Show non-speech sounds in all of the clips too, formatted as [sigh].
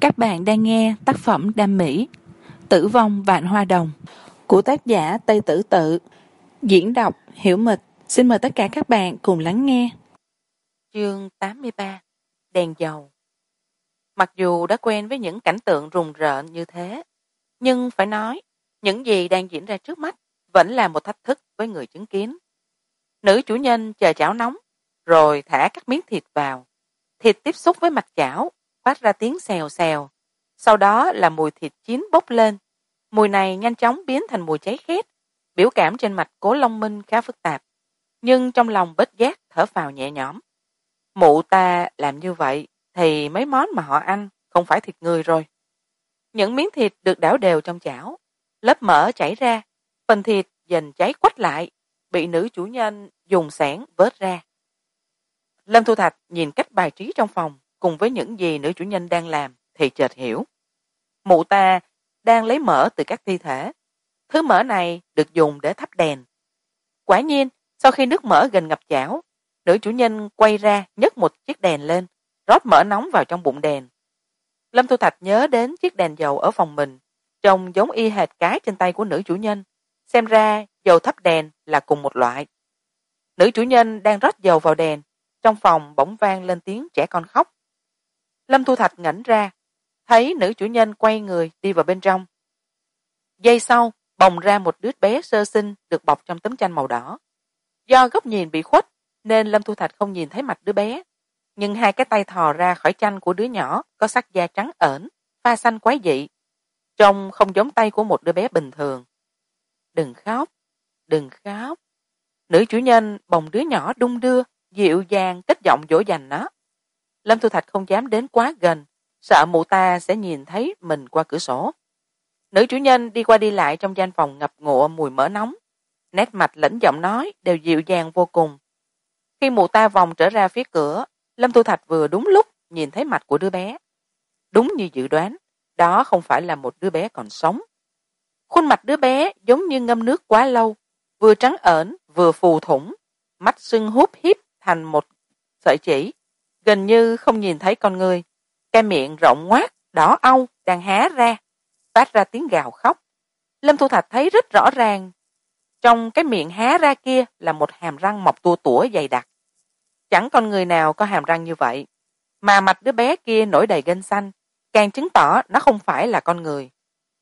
các bạn đang nghe tác phẩm đam mỹ, tử vong vạn hoa đồng, của tác giả tây tử tự. Diễn đọc hiểu mịch. Xin mời tất cả các bạn cùng lắng nghe. Chương tám mươi ba, đèn dầu. Mặc dù đã quen với những cảnh tượng rùng rợn như thế, nhưng phải nói, những gì đang diễn ra trước mắt vẫn là một thách thức với người chứng kiến. Nữ chủ nhân chờ chảo nóng, rồi thả các miếng thịt vào. Thịt tiếp xúc với mặt chảo phát ra tiếng xèo xèo. Sau đó là mùi thịt chín bốc lên. Mùi này nhanh chóng biến thành mùi cháy khét, biểu cảm trên mặt cố long minh khá phức tạp. Nhưng trong lòng bết giác thở phào nhẹ nhõm. Mụ ta làm như vậy thì mấy món mà họ ăn không phải thịt người rồi. Những miếng thịt được đảo đều trong chảo. Lớp mỡ chảy ra, phần thịt dần cháy quách lại, bị nữ chủ nhân dùng xẻng vớt ra. Lâm thu thạch nhìn cách bài trí trong phòng cùng với những gì nữ chủ nhân đang làm thì chợt hiểu. Mụ ta đang lấy mỡ từ các thi thể. Thứ mỡ này được dùng để thắp đèn. Quả nhiên, sau khi nước mỡ gần ngập chảo, nữ chủ nhân quay ra nhấc một chiếc đèn lên, rót mỡ nóng vào trong bụng đèn. Lâm thu thạch nhớ đến chiếc đèn dầu ở phòng mình, trông giống y hệt cái trên tay của nữ chủ nhân, xem ra dầu thắp đèn là cùng một loại. Nữ chủ nhân đang rót dầu vào đèn, trong phòng bỗng vang lên tiếng trẻ con khóc lâm thu thạch ngẩng ra, thấy nữ chủ nhân quay người đi vào bên trong. Giây sau, bồng ra một đứa bé sơ sinh được bọc trong tấm tranh màu đỏ. Do góc nhìn bị khuất, nên lâm thu thạch không nhìn thấy mặt đứa bé. Nhưng hai cái tay thò ra khỏi tranh của đứa nhỏ có sắc da trắng ẩn, pha xanh quái dị, trông không giống tay của một đứa bé bình thường. Đừng khóc đừng khóc. Nữ chủ nhân bồng đứa nhỏ đung đưa, dịu dàng, kích giọng dỗ dành nó lâm thu thạch không dám đến quá gần, sợ mụ ta sẽ nhìn thấy mình qua cửa sổ. Nữ chủ nhân đi qua đi lại trong gian phòng ngập ngụa mùi mỡ nóng. Nét mặt lẫn giọng nói đều dịu dàng vô cùng. Khi mụ ta vòng trở ra phía cửa, lâm thu thạch vừa đúng lúc nhìn thấy mặt của đứa bé. Đúng như dự đoán, đó không phải là một đứa bé còn sống. Khuôn mặt đứa bé giống như ngâm nước quá lâu, vừa trắng ẩn, vừa phù thủng, mắt sưng húp híp thành một sợi chỉ gần như không nhìn thấy con người. Cái miệng rộng ngoác, đỏ âu, đang há ra, phát ra tiếng gào khóc. Lâm thu thạch thấy rất rõ ràng. Trong cái miệng há ra kia là một hàm răng mọc tua tủa dày đặc. Chẳng con người nào có hàm răng như vậy. Mà mặt đứa bé kia nổi đầy gân xanh, càng chứng tỏ nó không phải là con người.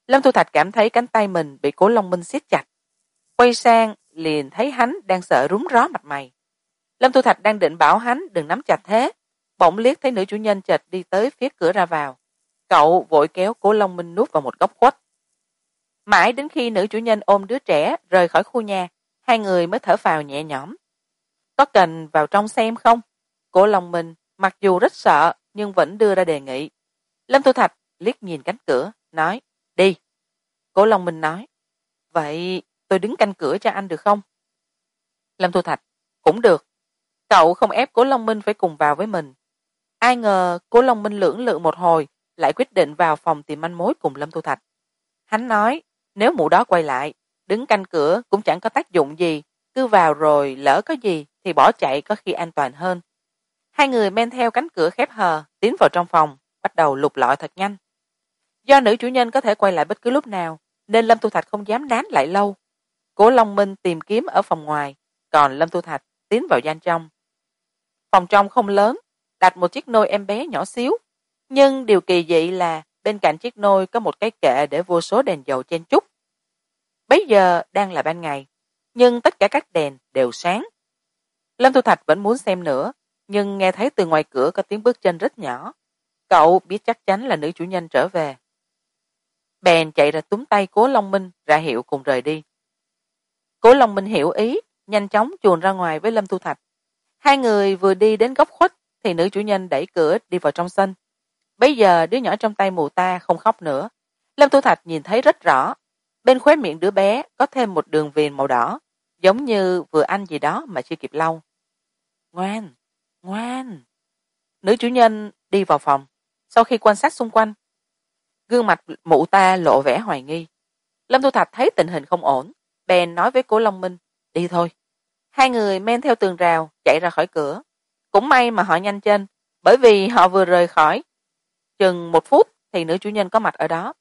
Lâm thu thạch cảm thấy cánh tay mình bị cố long minh siết chặt. Quay sang, liền thấy hắn đang sợ rúng ró mặt mày. Lâm thu thạch đang định bảo hắn đừng nắm chặt thế bỗng liếc thấy nữ chủ nhân chợt đi tới phía cửa ra vào. Cậu vội kéo cố long minh núp vào một góc khuất. Mãi đến khi nữ chủ nhân ôm đứa trẻ rời khỏi khu nhà, hai người mới thở phào nhẹ nhõm. Có cần vào trong xem không? Cố long minh, mặc dù rất sợ, nhưng vẫn đưa ra đề nghị. Lâm thu thạch liếc nhìn cánh cửa, nói, đi. Cố long minh nói, vậy tôi đứng canh cửa cho anh được không? Lâm thu thạch, cũng được. Cậu không ép cố long minh phải cùng vào với mình ai ngờ cố long minh lưỡng lự một hồi, lại quyết định vào phòng tìm manh mối cùng lâm thu thạch. Hắn nói, nếu mụ đó quay lại, đứng canh cửa cũng chẳng có tác dụng gì, cứ vào rồi lỡ có gì thì bỏ chạy có khi an toàn hơn. Hai người men theo cánh cửa khép hờ, tiến vào trong phòng, bắt đầu lục lọi thật nhanh. Do nữ chủ nhân có thể quay lại bất cứ lúc nào, nên lâm thu thạch không dám nán lại lâu. Cố long minh tìm kiếm ở phòng ngoài, còn lâm thu thạch tiến vào gian trong. Phòng trong không lớn đặt một chiếc nôi em bé nhỏ xíu. Nhưng điều kỳ dị là bên cạnh chiếc nôi có một cái kệ để vô số đèn dầu chen chúc. Bấy giờ đang là ban ngày, nhưng tất cả các đèn đều sáng. Lâm thu thạch vẫn muốn xem nữa, nhưng nghe thấy từ ngoài cửa có tiếng bước chân rất nhỏ. Cậu biết chắc chắn là nữ chủ nhân trở về. Bèn chạy ra túm tay cố long minh ra hiệu cùng rời đi. Cố long minh hiểu ý, nhanh chóng chuồn ra ngoài với lâm thu thạch. Hai người vừa đi đến góc khuất thì nữ chủ nhân đẩy cửa đi vào trong sân. Bấy giờ đứa nhỏ trong tay mù ta không khóc nữa. Lâm thu thạch nhìn thấy rất rõ. Bên khóe miệng đứa bé có thêm một đường viền màu đỏ, giống như vừa ăn gì đó mà chưa kịp lau. Ngoan ngoan. Nữ chủ nhân đi vào phòng. Sau khi quan sát xung quanh, gương mặt mụ ta lộ vẻ hoài nghi. Lâm thu thạch thấy tình hình không ổn, bèn nói với cố long minh, đi thôi. Hai người men theo tường rào chạy ra khỏi cửa cũng may mà họ nhanh chân bởi vì họ vừa rời khỏi. Chừng một phút thì nữ chủ nhân có mặt ở đó,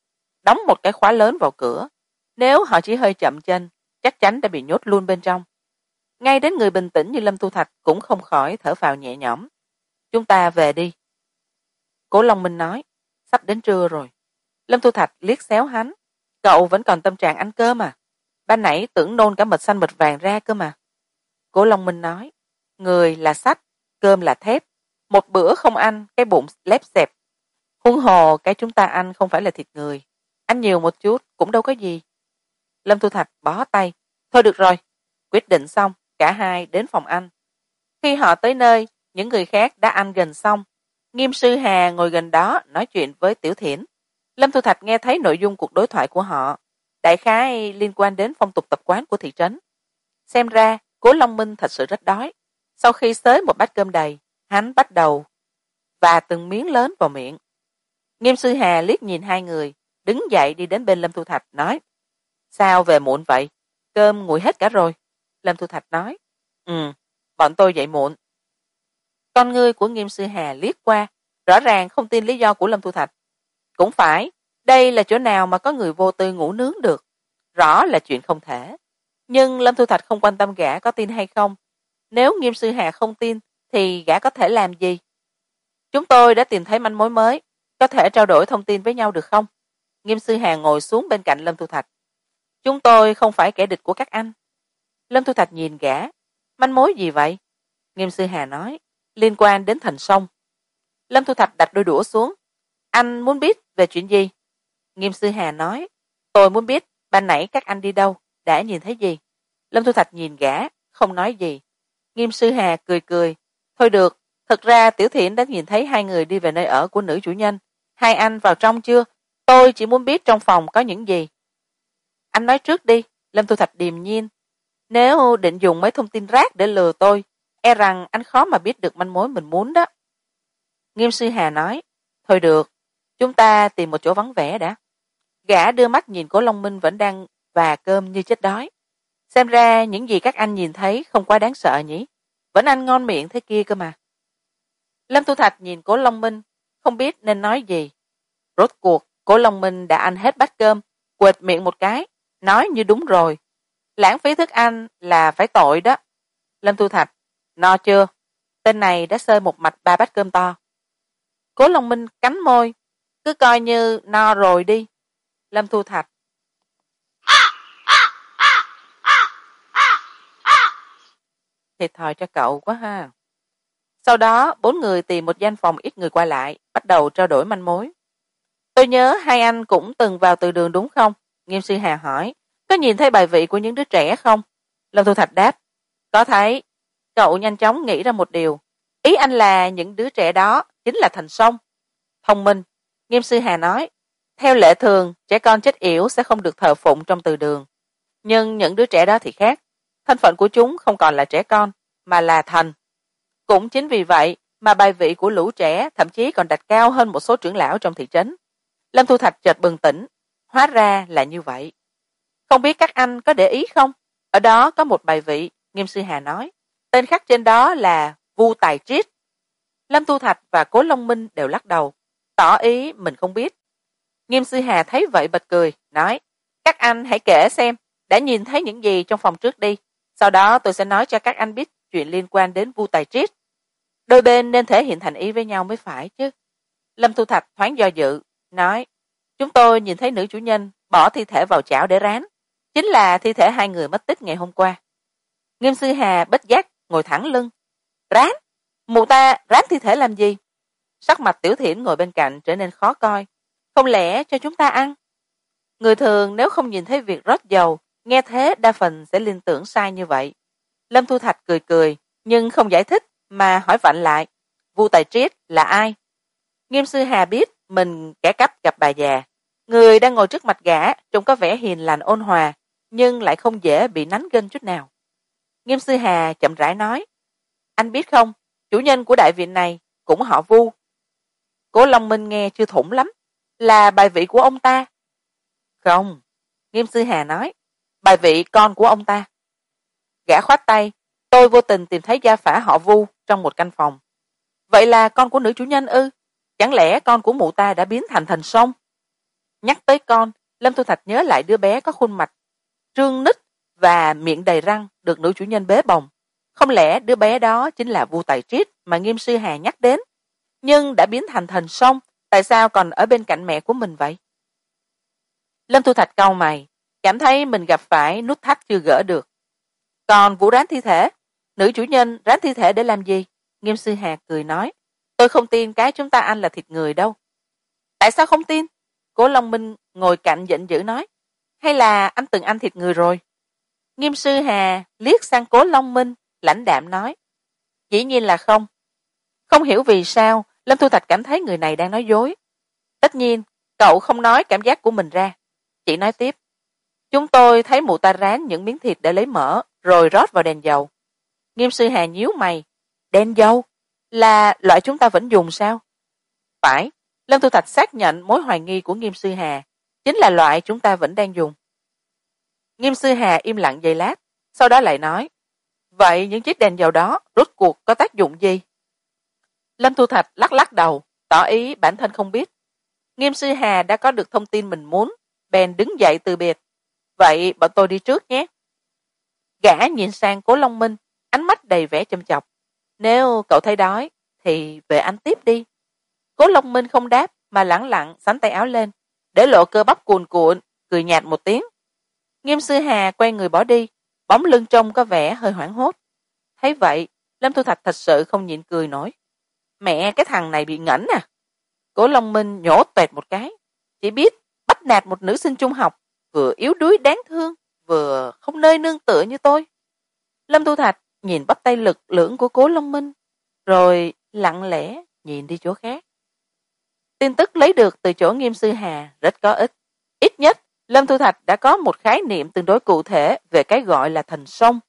đóng một cái khóa lớn vào cửa. Nếu họ chỉ hơi chậm chân chắc chắn đã bị nhốt luôn bên trong. Ngay đến người bình tĩnh như lâm tu thạch cũng không khỏi thở phào nhẹ nhõm. Chúng ta về đi. Cố long minh nói, sắp đến trưa rồi. Lâm tu thạch liếc xéo hắn, cậu vẫn còn tâm trạng ăn cơm à? Ban nãy tưởng nôn cả mật xanh mật vàng ra cơ mà. Cố long minh nói, người là sách cơm là thép, một bữa không ăn, cái bụng lép xẹp. Huống hồ, cái chúng ta ăn không phải là thịt người, ăn nhiều một chút cũng đâu có gì. Lâm thu thạch bó tay, thôi được rồi, quyết định xong, cả hai đến phòng ăn. Khi họ tới nơi, những người khác đã ăn gần xong. Nghiêm sư hà ngồi gần đó nói chuyện với tiểu thiển. Lâm thu thạch nghe thấy nội dung cuộc đối thoại của họ, đại khái liên quan đến phong tục tập quán của thị trấn. Xem ra cố long minh thật sự rất đói sau khi xới một bát cơm đầy, hắn bắt đầu và từng miếng lớn vào miệng. Nghiêm sư hà liếc nhìn hai người, đứng dậy đi đến bên lâm thu thạch, nói, sao về muộn vậy? Cơm nguội hết cả rồi. Lâm thu thạch nói ừ bọn tôi dậy muộn. Con ngươi của nghiêm sư hà liếc qua, rõ ràng không tin lý do của lâm thu thạch. Cũng phải, đây là chỗ nào mà có người vô tư ngủ nướng được? Rõ là chuyện không thể. Nhưng lâm thu thạch không quan tâm gã có tin hay không nếu nghiêm sư hà không tin, thì gã có thể làm gì? Chúng tôi đã tìm thấy manh mối mới, có thể trao đổi thông tin với nhau được không? Nghiêm sư hà ngồi xuống bên cạnh lâm thu thạch. Chúng tôi không phải kẻ địch của các anh. Lâm thu thạch nhìn gã. Manh mối gì vậy? Nghiêm sư hà nói. Liên quan đến thành sông. Lâm thu thạch đặt đôi đũa xuống. Anh muốn biết về chuyện gì? Nghiêm sư hà nói. Tôi muốn biết ban nãy các anh đi đâu, đã nhìn thấy gì? Lâm thu thạch nhìn gã, không nói gì nghiêm sư hà cười cười. Thôi được, thật ra tiểu thiện đã nhìn thấy hai người đi về nơi ở của nữ chủ nhân. Hai anh vào trong chưa? Tôi chỉ muốn biết trong phòng có những gì. Anh nói trước đi, lâm thu thạch điềm nhiên. Nếu định dùng mấy thông tin rác để lừa tôi e rằng anh khó mà biết được manh mối mình muốn đó. Nghiêm sư hà nói, thôi được, chúng ta tìm một chỗ vắng vẻ đã. Gã đưa mắt nhìn cố long minh vẫn đang và cơm như chết đói xem ra những gì các anh nhìn thấy không quá đáng sợ nhỉ? Vẫn anh ngon miệng thế kia cơ mà. Lâm thu thạch nhìn cố long minh, không biết nên nói gì. Rốt cuộc, cố long minh đã ăn hết bát cơm, quệt miệng một cái, nói như đúng rồi. Lãng phí thức ăn là phải tội đó. Lâm thu thạch, no chưa? Tên này đã xơi một mạch ba bát cơm to. Cố long minh cắn môi, cứ coi như no rồi đi. Lâm thu thạch thiệt thòi cho cậu quá ha. Sau đó, bốn người tìm một gian phòng ít người qua lại, bắt đầu trao đổi manh mối. Tôi nhớ hai anh cũng từng vào từ đường đúng không? Nghiêm sư hà hỏi, có nhìn thấy bài vị của những đứa trẻ không? Lâm thu thạch đáp, có thấy. Cậu nhanh chóng nghĩ ra một điều. Ý anh là những đứa trẻ đó chính là thành sông. Thông minh, nghiêm sư hà nói, theo lệ thường, trẻ con chết yểu sẽ không được thờ phụng trong từ đường. Nhưng những đứa trẻ đó thì khác thân phận của chúng không còn là trẻ con, mà là thành cũng chính vì vậy mà bài vị của lũ trẻ thậm chí còn đặt cao hơn một số trưởng lão trong thị trấn. Lâm thu thạch chợt bừng tỉnh, hóa ra là như vậy. Không biết các anh có để ý không? Ở đó có một bài vị, nghiêm sư hà nói. Tên khắc trên đó là vu tài triết. Lâm thu thạch và cố long minh đều lắc đầu. Tỏ ý mình không biết. Nghiêm sư hà thấy vậy bật cười, nói. Các anh hãy kể xem, đã nhìn thấy những gì trong phòng trước đi sau đó tôi sẽ nói cho các anh biết chuyện liên quan đến vu tài triết. Đôi bên nên thể hiện thành ý với nhau mới phải chứ. Lâm thu thạch thoáng do dự, nói, chúng tôi nhìn thấy nữ chủ nhân bỏ thi thể vào chảo để rán. Chính là thi thể hai người mất tích ngày hôm qua. Nghiêm sư hà bất giác ngồi thẳng lưng. Rán? Mụ ta rán thi thể làm gì? Sắc mặt tiểu thiển ngồi bên cạnh trở nên khó coi. Không lẽ cho chúng ta ăn? Người thường nếu không nhìn thấy việc rót dầu nghe thế, đa phần sẽ liên tưởng sai như vậy. Lâm thu thạch cười cười, nhưng không giải thích, mà hỏi vặn lại. Vu tài triết là ai? Nghiêm sư hà biết mình kẻ cắp gặp bà già. Người đang ngồi trước mặt gã, trông có vẻ hiền lành ôn hòa, nhưng lại không dễ bị nánh gân chút nào. Nghiêm sư hà chậm rãi nói, anh biết không, chủ nhân của đại viện này cũng họ vu. Cố long minh nghe chưa thủng lắm, là bài vị của ông ta. Không, nghiêm sư hà nói bài vị con của ông ta. Gã khoát tay, tôi vô tình tìm thấy gia phả họ vu trong một căn phòng. Vậy là con của nữ chủ nhân ư? Chẳng lẽ con của mụ ta đã biến thành thần sông? Nhắc tới con, lâm thu thạch nhớ lại đứa bé có khuôn mặt trương nít và miệng đầy răng được nữ chủ nhân bế bồng. Không lẽ đứa bé đó chính là vu tài triết mà nghiêm sư hà nhắc đến? Nhưng đã biến thành thần sông, tại sao còn ở bên cạnh mẹ của mình vậy? Lâm thu thạch cau mày cảm thấy mình gặp phải nút thắt chưa gỡ được. Còn vụ rán thi thể. Nữ chủ nhân rán thi thể để làm gì? Nghiêm sư hà cười nói. Tôi không tin cái chúng ta ăn là thịt người đâu. Tại sao không tin? Cố long minh ngồi cạnh giận dữ nói. Hay là anh từng ăn thịt người rồi? Nghiêm sư hà liếc sang cố long minh, lãnh đạm nói. Dĩ nhiên là không. Không hiểu vì sao lâm thu thạch cảm thấy người này đang nói dối. Tất nhiên, cậu không nói cảm giác của mình ra. Chị nói tiếp chúng tôi thấy mụ ta rán những miếng thịt để lấy mỡ, rồi rót vào đèn dầu. Nghiêm sư hà nhíu mày. Đèn dầu? Là loại chúng ta vẫn dùng sao? Phải. Lâm thu thạch xác nhận mối hoài nghi của nghiêm sư hà. Chính là loại chúng ta vẫn đang dùng. Nghiêm sư hà im lặng giây lát, sau đó lại nói, vậy những chiếc đèn dầu đó rốt cuộc có tác dụng gì? Lâm thu thạch lắc lắc đầu, tỏ ý bản thân không biết. Nghiêm sư hà đã có được thông tin mình muốn, bèn đứng dậy từ biệt vậy bọn tôi đi trước nhé. Gã nhìn sang cố long minh, ánh mắt đầy vẻ châm chọc. Nếu cậu thấy đói, thì về ăn tiếp đi. Cố long minh không đáp, mà lẳng lặng sánh tay áo lên, để lộ cơ bắp cuồn cuộn, cười nhạt một tiếng. Nghiêm sư hà quay người bỏ đi, bóng lưng trông có vẻ hơi hoảng hốt. Thấy vậy, lâm thu thạch thật sự không nhịn cười nổi. Mẹ, cái thằng này bị ngẩn à. Cố long minh nhổ toẹt một cái, chỉ biết bắt nạt một nữ sinh trung học vừa yếu đuối đáng thương, vừa không nơi nương tựa như tôi. Lâm thu thạch nhìn bắp tay lực lưỡng của cố long minh, rồi lặng lẽ nhìn đi chỗ khác. Tin tức lấy được từ chỗ nghiêm sư hà rất có ích. Ít nhất, lâm thu thạch đã có một khái niệm tương đối cụ thể về cái gọi là thành sông.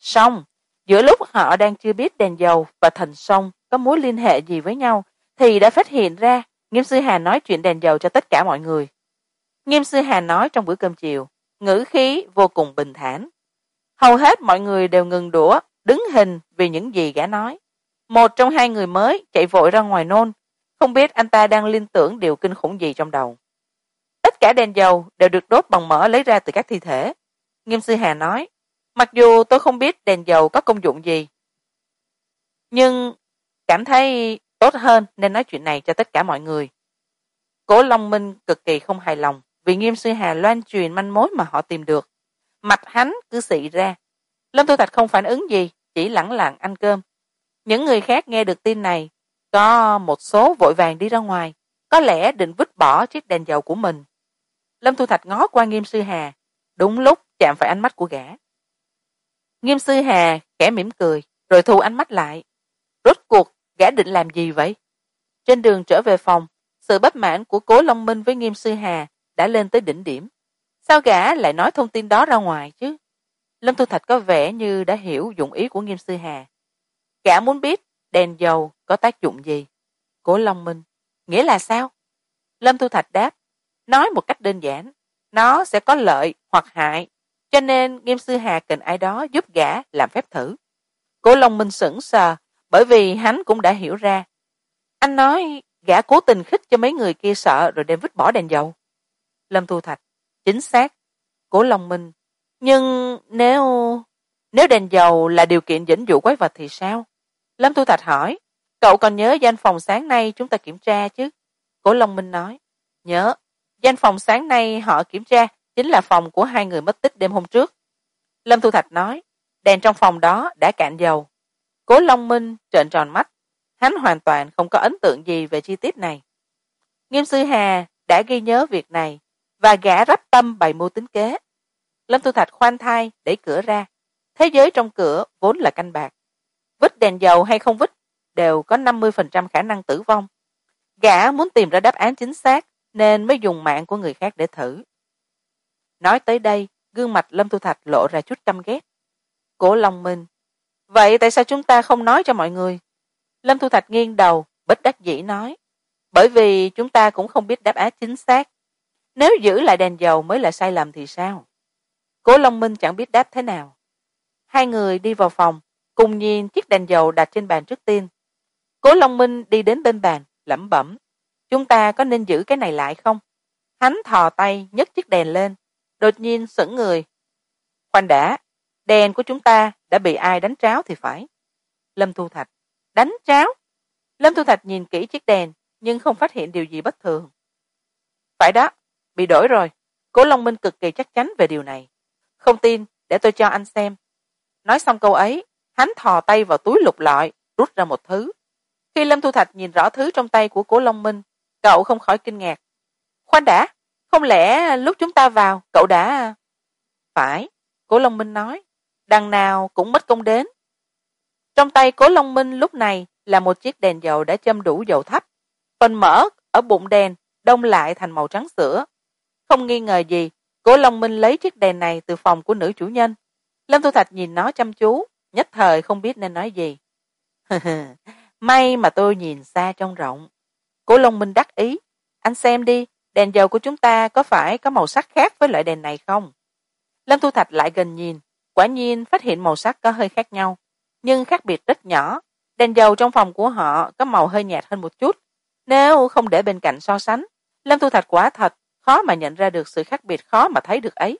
Song giữa lúc họ đang chưa biết đèn dầu và thành sông có mối liên hệ gì với nhau, thì đã phát hiện ra nghiêm sư hà nói chuyện đèn dầu cho tất cả mọi người nghiêm sư hà nói trong bữa cơm chiều, ngữ khí vô cùng bình thản. Hầu hết mọi người đều ngừng đũa, đứng hình vì những gì gã nói. Một trong hai người mới chạy vội ra ngoài nôn. Không biết anh ta đang liên tưởng điều kinh khủng gì trong đầu. Tất cả đèn dầu đều được đốt bằng mỡ lấy ra từ các thi thể. Nghiêm sư hà nói, mặc dù tôi không biết đèn dầu có công dụng gì, nhưng cảm thấy tốt hơn nên nói chuyện này cho tất cả mọi người. Cố long minh cực kỳ không hài lòng vì nghiêm sư hà loan truyền manh mối mà họ tìm được. Mặt hắn cứ xị ra. Lâm thu thạch không phản ứng gì, chỉ lẳng lặng ăn cơm. Những người khác nghe được tin này, có một số vội vàng đi ra ngoài. Có lẽ định vứt bỏ chiếc đèn dầu của mình. Lâm thu thạch ngó qua nghiêm sư hà. Đúng lúc chạm phải ánh mắt của gã. Nghiêm sư hà khẽ mỉm cười, rồi thu ánh mắt lại. Rốt cuộc, gã định làm gì vậy? Trên đường trở về phòng, sự bất mãn của cố long minh với nghiêm sư hà đã lên tới đỉnh điểm. Sao gã lại nói thông tin đó ra ngoài chứ? Lâm thu thạch có vẻ như đã hiểu dụng ý của nghiêm sư hà. Gã muốn biết đèn dầu có tác dụng gì? Cố long minh, nghĩa là sao? Lâm thu thạch đáp, nói một cách đơn giản, nó sẽ có lợi hoặc hại, cho nên nghiêm sư hà cần ai đó giúp gã làm phép thử. Cố long minh sững sờ, bởi vì hắn cũng đã hiểu ra. Anh nói gã cố tình khích cho mấy người kia sợ rồi đem vứt bỏ đèn dầu lâm thu thạch. Chính xác cố long minh. Nhưng nếu nếu đèn dầu là điều kiện dẫn dụ quái vật thì sao? Lâm thu thạch hỏi. Cậu còn nhớ danh phòng sáng nay chúng ta kiểm tra chứ? Cố long minh nói. Nhớ, danh phòng sáng nay họ kiểm tra chính là phòng của hai người mất tích đêm hôm trước. Lâm thu thạch nói, đèn trong phòng đó đã cạn dầu. Cố long minh trợn tròn mắt. Hắn hoàn toàn không có ấn tượng gì về chi tiết này. Nghiêm sư hà đã ghi nhớ việc này và gã rắp tâm bày mưu tính kế. Lâm thu thạch khoan thai đẩy cửa ra. Thế giới trong cửa vốn là canh bạc. Vứt đèn dầu hay không vứt đều có năm mươi phần trăm khả năng tử vong. Gã muốn tìm ra đáp án chính xác nên mới dùng mạng của người khác để thử. Nói tới đây, gương mặt lâm thu thạch lộ ra chút căm ghét. Cổ long minh, vậy tại sao chúng ta không nói cho mọi người? Lâm thu thạch nghiêng đầu, bất đắc dĩ nói, bởi vì chúng ta cũng không biết đáp án chính xác nếu giữ lại đèn dầu mới là sai lầm thì sao? Cố long minh chẳng biết đáp thế nào. Hai người đi vào phòng, cùng nhìn chiếc đèn dầu đặt trên bàn trước tiên. Cố long minh đi đến bên bàn, lẩm bẩm, chúng ta có nên giữ cái này lại không? Hắn thò tay nhấc chiếc đèn lên, đột nhiên sững người. Khoan đã, đèn của chúng ta đã bị ai đánh tráo thì phải? Lâm thu thạch, đánh tráo? Lâm thu thạch nhìn kỹ chiếc đèn, nhưng không phát hiện điều gì bất thường. Phải đó bị đổi rồi. Cố long minh cực kỳ chắc chắn về điều này. Không tin, để tôi cho anh xem. Nói xong câu ấy, hắn thò tay vào túi lục lọi, rút ra một thứ. Khi lâm thu thạch nhìn rõ thứ trong tay của cố long minh, cậu không khỏi kinh ngạc. Khoan đã, không lẽ lúc chúng ta vào, cậu đã phải, cố long minh nói, đằng nào cũng mất công đến. Trong tay cố long minh lúc này là một chiếc đèn dầu đã châm đủ dầu thấp. Phần mỡ ở bụng đèn, đông lại thành màu trắng sữa không nghi ngờ gì, cố long minh lấy chiếc đèn này từ phòng của nữ chủ nhân. Lâm thu thạch nhìn nó chăm chú, nhất thời không biết nên nói gì. [laughs] May mà tôi nhìn xa trông rộng. Cố long minh đắc ý. Anh xem đi, đèn dầu của chúng ta có phải có màu sắc khác với loại đèn này không? Lâm thu thạch lại gần nhìn, quả nhiên phát hiện màu sắc có hơi khác nhau, nhưng khác biệt rất nhỏ. Đèn dầu trong phòng của họ có màu hơi nhạt hơn một chút. Nếu không để bên cạnh so sánh, lâm thu thạch quả thật khó mà nhận ra được sự khác biệt, khó mà thấy được ấy.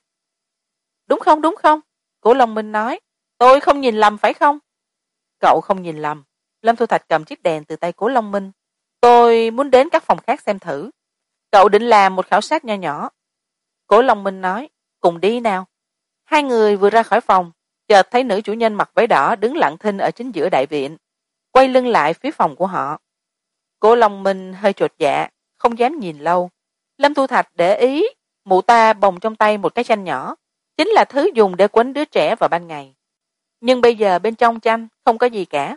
Đúng không đúng không? Cổ long minh nói, tôi không nhìn lầm, phải không? Cậu không nhìn lầm. Lâm thu thạch cầm chiếc đèn từ tay cổ long minh. Tôi muốn đến các phòng khác xem thử. Cậu định làm một khảo sát nho nhỏ. Cổ long minh nói, cùng đi nào. Hai người vừa ra khỏi phòng, chợt thấy nữ chủ nhân mặc váy đỏ đứng lặng thinh ở chính giữa đại viện, quay lưng lại phía phòng của họ. Cổ long minh hơi chột dạ không dám nhìn lâu lâm thu thạch để ý, mụ ta bồng trong tay một cái chanh nhỏ, chính là thứ dùng để quấn đứa trẻ vào ban ngày. Nhưng bây giờ bên trong chanh không có gì cả.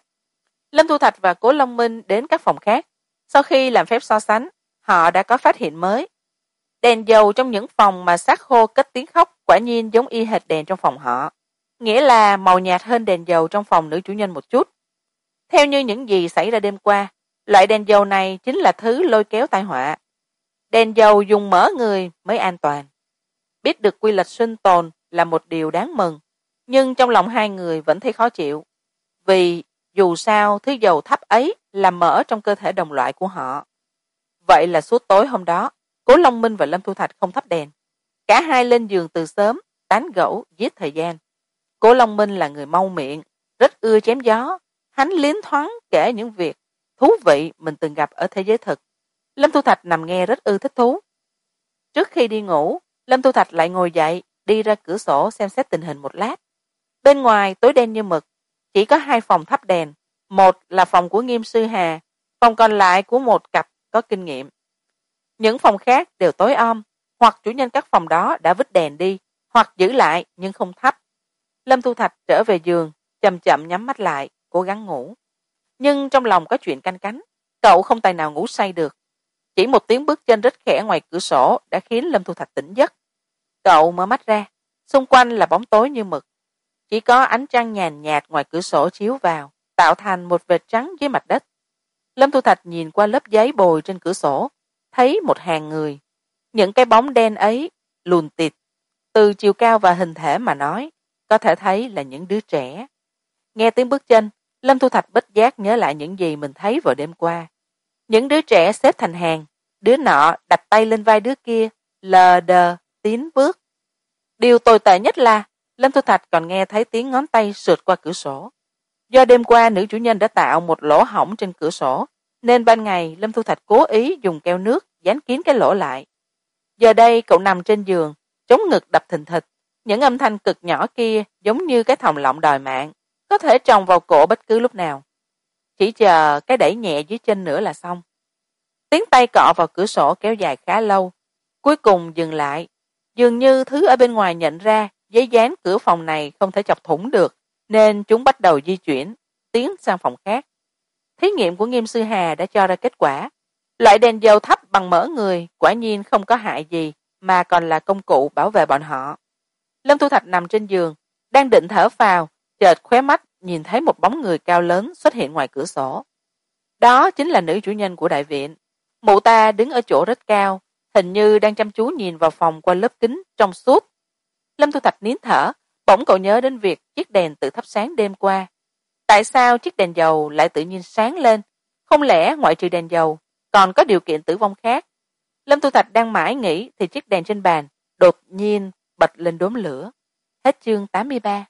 Lâm thu thạch và cố long minh đến các phòng khác. Sau khi làm phép so sánh, họ đã có phát hiện mới. Đèn dầu trong những phòng mà xác khô cất tiếng khóc quả nhiên giống y hệt đèn trong phòng họ. Nghĩa là màu nhạt hơn đèn dầu trong phòng nữ chủ nhân một chút. Theo như những gì xảy ra đêm qua, loại đèn dầu này chính là thứ lôi kéo tai họa đèn dầu dùng mỡ người mới an toàn. Biết được quy luật sinh tồn là một điều đáng mừng, nhưng trong lòng hai người vẫn thấy khó chịu. Vì dù sao, thứ dầu thấp ấy là mỡ trong cơ thể đồng loại của họ. Vậy là suốt tối hôm đó, cố long minh và lâm thu thạch không thắp đèn. Cả hai lên giường từ sớm, tán gẫu, giết thời gian. Cố long minh là người mau miệng, rất ưa chém gió. Hắn liến thoáng kể những việc thú vị mình từng gặp ở thế giới thực lâm thu thạch nằm nghe rất ư thích thú. Trước khi đi ngủ, lâm thu thạch lại ngồi dậy, đi ra cửa sổ xem xét tình hình một lát. Bên ngoài tối đen như mực, chỉ có hai phòng thắp đèn. Một là phòng của nghiêm sư hà, phòng còn lại của một cặp có kinh nghiệm. Những phòng khác đều tối om, hoặc chủ nhân các phòng đó đã vứt đèn đi, hoặc giữ lại nhưng không thắp. Lâm thu thạch trở về giường, chậm chậm nhắm mắt lại, cố gắng ngủ. Nhưng trong lòng có chuyện canh cánh, cậu không tài nào ngủ say được chỉ một tiếng bước chân rất khẽ ngoài cửa sổ đã khiến lâm thu thạch tỉnh giấc. Cậu mở mắt ra, xung quanh là bóng tối như mực. Chỉ có ánh trăng nhàn nhạt ngoài cửa sổ chiếu vào, tạo thành một vệt trắng dưới mặt đất. Lâm thu thạch nhìn qua lớp giấy bồi trên cửa sổ, thấy một hàng người. Những cái bóng đen ấy, lùn tịt, từ chiều cao và hình thể mà nói, có thể thấy là những đứa trẻ. Nghe tiếng bước chân, lâm thu thạch bất giác nhớ lại những gì mình thấy vào đêm qua những đứa trẻ xếp thành hàng, đứa nọ đặt tay lên vai đứa kia, lờ đờ, tiến bước. Điều tồi tệ nhất là, lâm thu thạch còn nghe thấy tiếng ngón tay sượt qua cửa sổ. Do đêm qua nữ chủ nhân đã tạo một lỗ hổng trên cửa sổ, nên ban ngày lâm thu thạch cố ý dùng keo nước dán kín cái lỗ lại. Giờ đây cậu nằm trên giường, chống ngực đập thình thịch. Những âm thanh cực nhỏ kia giống như cái thòng lọng đòi mạng, có thể trồng vào cổ bất cứ lúc nào chỉ chờ cái đẩy nhẹ dưới chân nữa là xong. Tiếng tay cọ vào cửa sổ kéo dài khá lâu. Cuối cùng dừng lại. Dường như thứ ở bên ngoài nhận ra, giấy dán cửa phòng này không thể chọc thủng được, nên chúng bắt đầu di chuyển, tiến sang phòng khác. Thí nghiệm của nghiêm sư hà đã cho ra kết quả. Loại đèn dầu thấp bằng mỡ người quả nhiên không có hại gì, mà còn là công cụ bảo vệ bọn họ. Lâm thu thạch nằm trên giường, đang định thở phào, chợt khóe mắt nhìn thấy một bóng người cao lớn xuất hiện ngoài cửa sổ. Đó chính là nữ chủ nhân của đại viện. Mụ ta đứng ở chỗ rất cao, hình như đang chăm chú nhìn vào phòng qua lớp kính trong suốt. Lâm thu thạch nín thở, bỗng cậu nhớ đến việc chiếc đèn tự thắp sáng đêm qua. Tại sao chiếc đèn dầu lại tự nhiên sáng lên? Không lẽ ngoại trừ đèn dầu, còn có điều kiện tử vong khác? Lâm Thu thạch đang mãi nghĩ thì chiếc đèn trên bàn đột nhiên bật lên đốm lửa. Hết chương tám mươi ba.